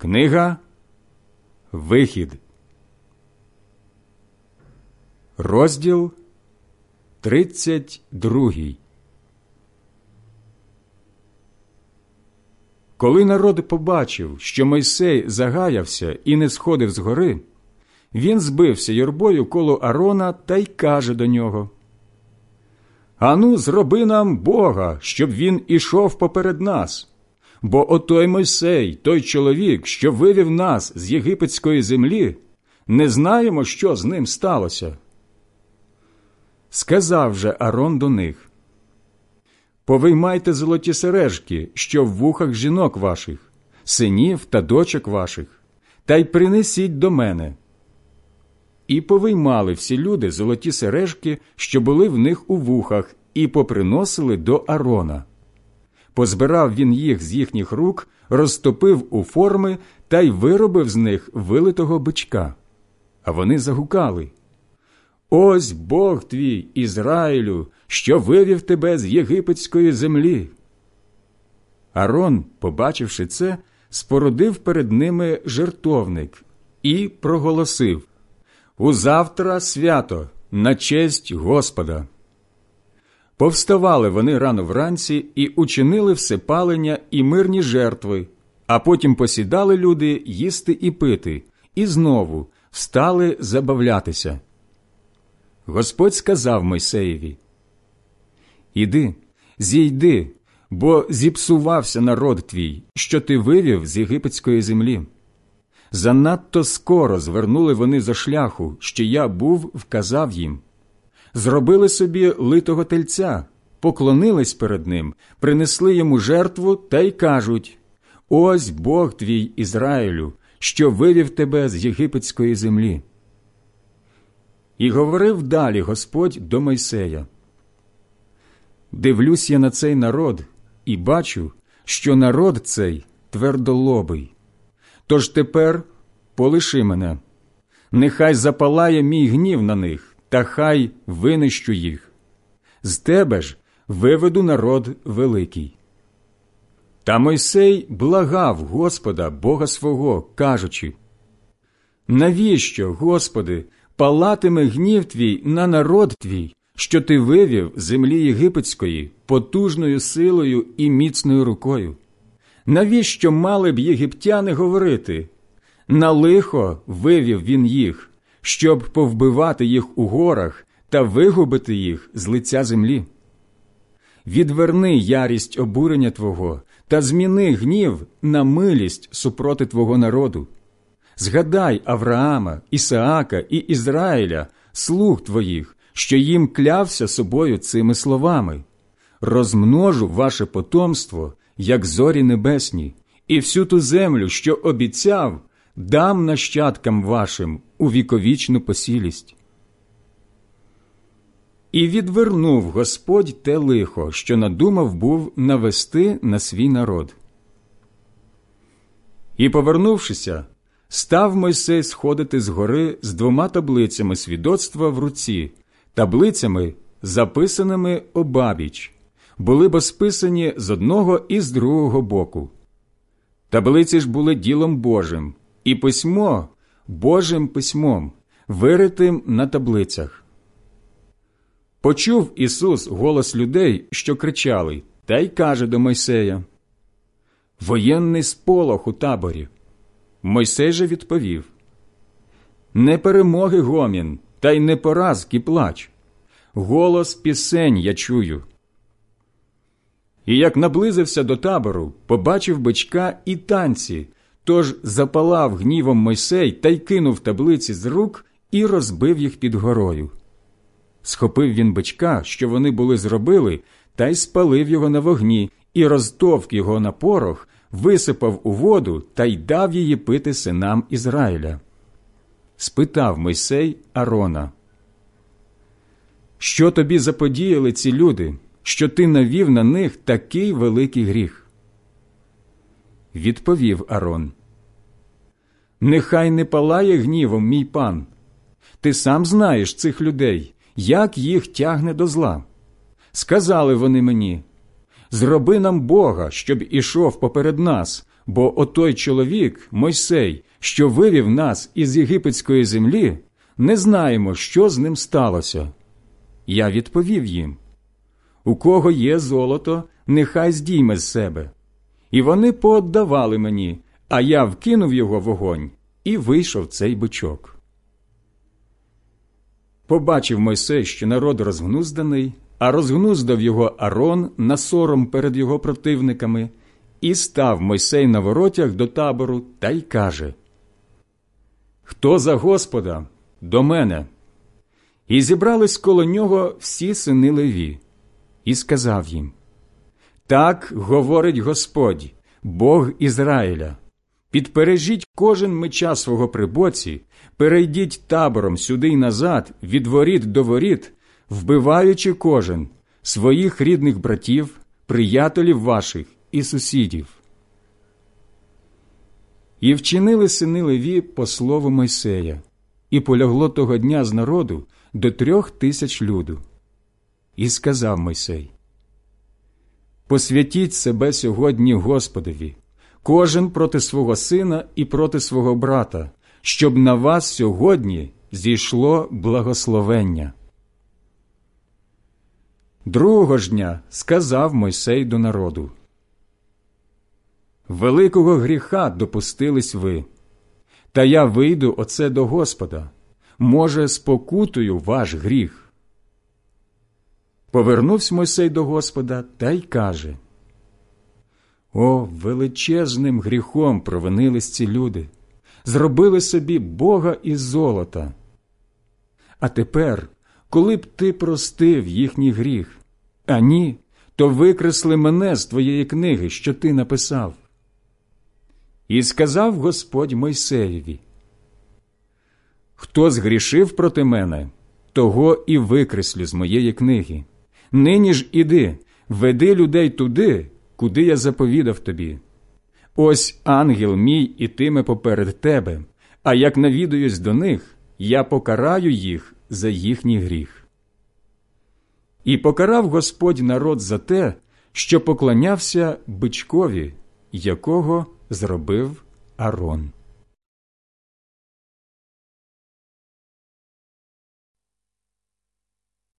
Книга Вихід, розділ 32 Коли народ побачив, що Мойсей загаявся і не сходив з гори, він збився юрбою коло Арона та й каже до нього Ану, зроби нам Бога, щоб він ішов поперед нас. Бо отой Мойсей, той чоловік, що вивів нас з єгипетської землі, не знаємо, що з ним сталося. Сказав же Арон до них Повиймайте золоті сережки, що в вухах жінок ваших, синів та дочок ваших, та й принесіть до мене. І повиймали всі люди золоті сережки, що були в них у вухах, і поприносили до Арона. Позбирав він їх з їхніх рук, розтопив у форми та й виробив з них вилитого бичка. А вони загукали Ось Бог твій, Ізраїлю, що вивів тебе з єгипетської землі. Арон, побачивши це, спорудив перед ними жертовник і проголосив Узавтра свято на честь Господа. Повставали вони рано вранці і учинили всепалення і мирні жертви, а потім посідали люди їсти і пити, і знову встали забавлятися. Господь сказав Мойсеєві Іди, зійди, бо зіпсувався народ твій, що ти вивів з єгипетської землі. Занадто скоро звернули вони за шляху, що я був вказав їм зробили собі литого тельця, поклонились перед ним, принесли йому жертву та й кажуть Ось Бог твій Ізраїлю, що вивів тебе з єгипетської землі. І говорив далі Господь до Мойсея. Дивлюсь я на цей народ і бачу, що народ цей твердолобий. Тож тепер полиши мене, нехай запалає мій гнів на них, та хай винищу їх. З тебе ж виведу народ великий. Та Мойсей благав Господа, Бога свого, кажучи Навіщо, Господи, палатиме гнів твій на народ твій, що ти вивів землі єгипетської потужною силою і міцною рукою? Навіщо мали б єгиптяни говорити? На лихо вивів він їх, щоб повбивати їх у горах та вигубити їх з лиця землі. Відверни ярість обурення Твого та зміни гнів на милість супроти Твого народу. Згадай Авраама, Ісаака і Ізраїля, слуг Твоїх, що їм клявся собою цими словами розмножу ваше потомство, як зорі небесні, і всю ту землю, що обіцяв, дам нащадкам вашим у віковічну посілість. І відвернув Господь те лихо, що надумав був навести на свій народ. І, повернувшися, став Мойсей сходити з гори з двома таблицями свідоцтва в руці, таблицями, записаними обабіч, були бо списані з одного і з другого боку. Таблиці ж були ділом Божим, і письмо Божим письмом, виритим на таблицях. Почув Ісус голос людей, що кричали, та й каже до Мойсея Воєнний сполох у таборі. Мойсей же відповів Не перемоги гомін, та й не поразки плач. Голос пісень я чую. І як наблизився до табору, побачив бичка і танці, Тож запалав гнівом Мойсей та й кинув таблиці з рук і розбив їх під горою. Схопив він бичка, що вони були зробили, та й спалив його на вогні, і розтовк його на порох, висипав у воду та й дав її пити синам Ізраїля. Спитав Мойсей Арона, Що тобі заподіяли ці люди, що ти навів на них такий великий гріх? Відповів Арон. Нехай не палає гнівом, мій пан. Ти сам знаєш цих людей, як їх тягне до зла. Сказали вони мені зроби нам Бога, щоб ішов поперед нас, Бо отой чоловік, Мойсей, що вивів нас із єгипетської землі, не знаємо, що з ним сталося. Я відповів їм у кого є золото, нехай здійме з себе. І вони пооддавали мені, а я вкинув його в огонь і вийшов цей бичок. Побачив Мойсей, що народ розгнузданий, а розгнуздав його Арон на сором перед його противниками, і став Мойсей на воротях до табору та й каже: Хто за Господа до мене? І зібрались коло нього всі сини Леві, і сказав їм: Так говорить Господь, Бог Ізраїля. Підпережіть кожен меча свого при боці, перейдіть табором сюди й назад, від воріт до воріт, вбиваючи кожен своїх рідних братів, приятелів ваших і сусідів. І вчинили сини Леві по слову Мойсея, і полягло того дня з народу до трьох тисяч люду. І сказав Мойсей: Посвятіть себе сьогодні Господові, кожен проти свого сина і проти свого брата, щоб на вас сьогодні зійшло благословення. Другого ж дня сказав Мойсей до народу Великого гріха допустились ви, та я вийду оце до Господа, може, спокутую ваш гріх. Повернувся Мойсей до Господа та й каже О, величезним гріхом провинились ці люди, зробили собі Бога із золота. А тепер, коли б ти простив їхній гріх, а ні, то викресли мене з твоєї книги, що ти написав. І сказав Господь Мойсеєві: Хто згрішив проти мене, того і викреслю з моєї книги. Нині ж іди, веди людей туди, куди я заповідав тобі. Ось ангел мій ітиме поперед тебе, а як навідуюсь до них, я покараю їх за їхній гріх. І покарав Господь народ за те, що поклонявся бичкові, якого зробив Арон.